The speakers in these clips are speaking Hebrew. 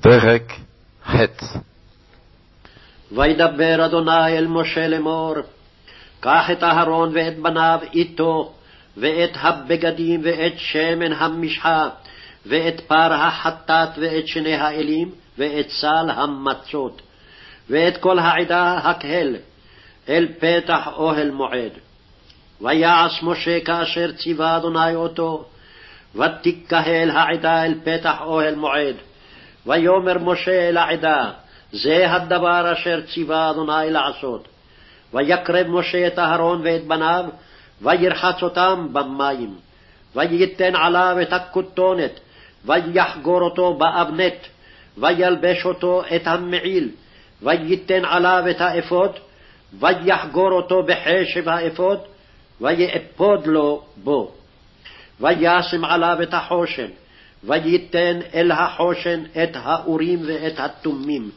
פרק ח' וידבר אדוני אל משה לאמור, קח את אהרון ואת בניו איתו, ואת הבגדים ואת שמן המשחה, ואת פר החטאת ואת שני האלים, ואת סל המצות, ואת כל העדה הקהל, אל פתח אוהל מועד. ויעש משה כאשר ציווה אדוני אותו, ותקהל העדה אל פתח אוהל מועד. ויאמר משה אל העדה, זה הדבר אשר ציווה אדוני לעשות. ויקרב משה את אהרון ואת בניו, וירחץ אותם במים. וייתן עליו את הכותונת, ויחגור אותו באבנט, וילבש אותו את המעיל, וייתן עליו את האפוד, ויחגור אותו בחשב האפוד, ויאפוד לו בו. וישם עליו את החושן, וייתן אל החושן את האורים ואת התומים.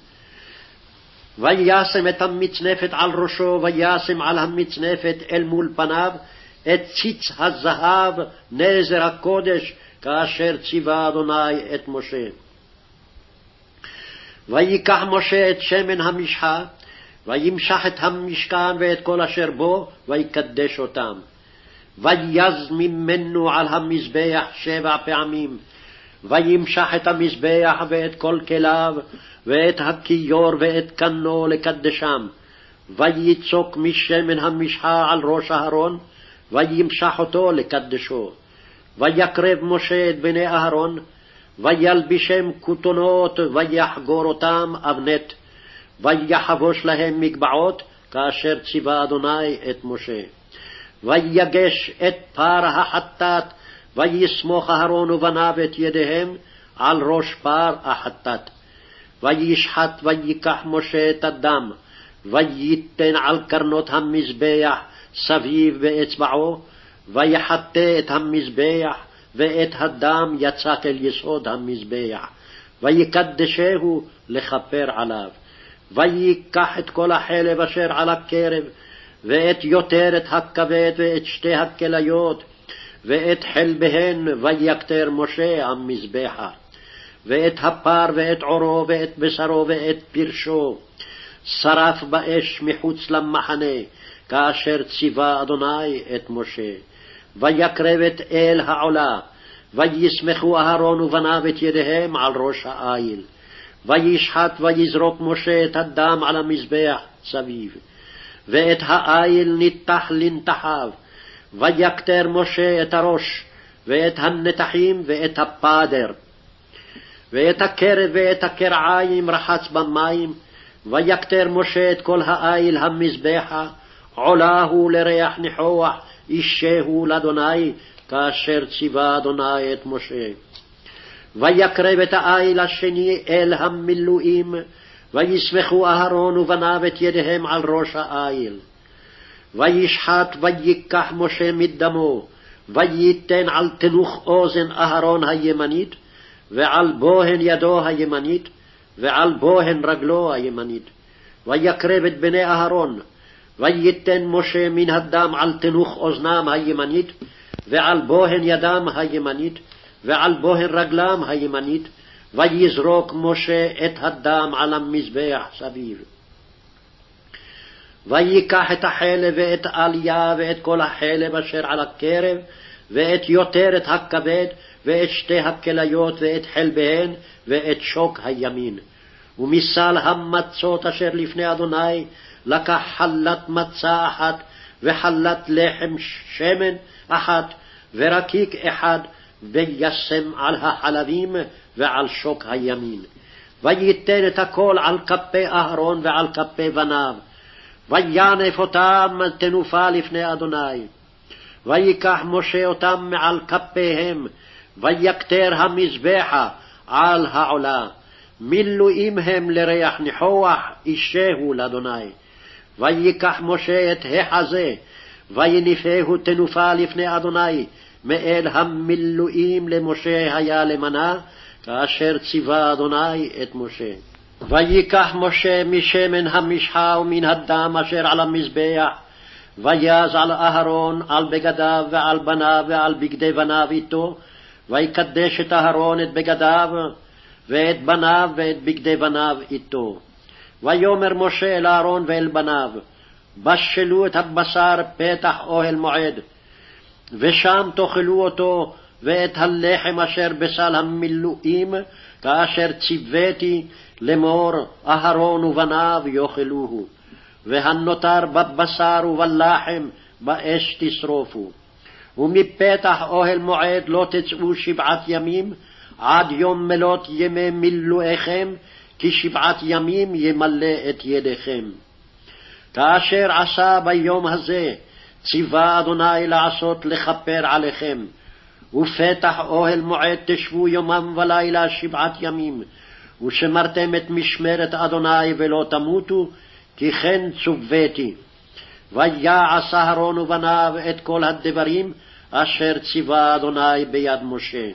וישם את המצנפת על ראשו, וישם על המצנפת אל מול פניו את ציץ הזהב, נזר הקודש, כאשר ציווה אדוני את משה. ויקח משה את שמן המשחה, וימשח את המשכן ואת כל אשר בו, ויקדש אותם. ויז ממנו על המזבח שבע פעמים, וימשח את המזבח ואת כל כליו, ואת הכיור ואת קנו לקדשם. ויצוק משמן המשחה על ראש אהרון, וימשח אותו לקדשו. ויקרב משה את בני אהרון, וילבישם כותונות, ויחגור אותם אבנט, ויחבוש להם מגבעות, כאשר ציווה אדוני את משה. ויגש את פר החטאת, ויסמוך אהרון ובניו את ידיהם על ראש פר החטאת. וישחט ויקח משה את הדם, וייתן על קרנות המזבח סביב באצבעו, ויחטא את המזבח, ואת הדם יצק אל יסוד המזבח, ויקדשהו לכפר עליו. ויקח את כל החלב אשר על הקרב, ואת יותרת הכבד, ואת שתי הכליות, ואת חלביהן, ויקטר משה המזבחה. ואת הפר, ואת עורו, ואת בשרו, ואת פרשו, שרף באש מחוץ למחנה, כאשר ציווה אדוני את משה. ויקרב את אל העולה, וישמחו אהרון ובניו את ידיהם על ראש העיל. וישחט ויזרוק משה את הדם על המזבח סביב. ואת העיל ניתח לנתחיו, ויקטר משה את הראש, ואת הנתחים, ואת הפדר. ואת הקרב ואת הקרעיים רחץ במים, ויקטר משה את כל העיל המזבחה, עולה הוא לריח ניחוח, אישהו לאדוני, כאשר ציווה אדוני את משה. ויקרב את העיל השני אל המילואים, וישמחו אהרון ובניו את ידיהם על ראש העיל. וישחט ויקח משה מדמו, וייתן על תנוך אוזן אהרון הימנית, ועל בוהן ידו הימנית, ועל בוהן רגלו הימנית. ויקרב את בני אהרון, וייתן משה מן הדם על תנוך אוזנם הימנית, ועל בוהן ידם הימנית, ועל בוהן רגלם הימנית, ויזרוק משה את הדם על המזבח סביב. ויקח את החלב ואת עליה ואת כל החלב אשר על הקרב, ואת יותרת הכבד, ואת שתי הכליות ואת חלביהן, ואת שוק הימין. ומסל המצות אשר לפני אדוני לקח חלת מצה אחת, וחלת לחם שמן אחת, ורקיק אחד, וישם על החלבים ועל שוק הימין. וייתן את הכל על כפי אהרון ועל כפי בניו, וינף אותם תנופה לפני אדוני. ויקח משה אותם מעל כפיהם, ויקטר המזבחה על העולה. מילואים הם לריח ניחוח, אישהו לאדוני. ויקח משה את החזה, ויניפהו תנופה לפני אדוני, מאל המילואים למשה היה למנה, כאשר ציווה אדוני את משה. ויקח משה משמן המשחה ומן הדם אשר על המזבח, ויז על אהרון, על בגדיו ועל בניו ועל בגדי בניו איתו, ויקדש את אהרון את בגדיו, ואת בניו ואת בגדי בניו איתו. ויאמר משה אל אהרון ואל בניו, בשלו את הבשר פתח אוהל מועד, ושם תאכלו אותו ואת הלחם אשר בסל המילואים, כאשר ציוויתי לאמור אהרון ובניו יאכלוהו, והנותר בבשר ובלחם באש תשרופו. ומפתח אוהל מועד לא תצאו שבעת ימים, עד יום מלות ימי מילואיכם, כי שבעת ימים ימלא את ידיכם. כאשר עשה ביום הזה, ציווה אדוני לעשות לכפר עליכם, ופתח אוהל מועד תשבו יומם ולילה שבעת ימים, ושמרתם את משמרת אדוני ולא תמותו, כי כן צוויתי. ויעש אהרון ובניו את כל הדברים אשר ציווה אדוני ביד משה.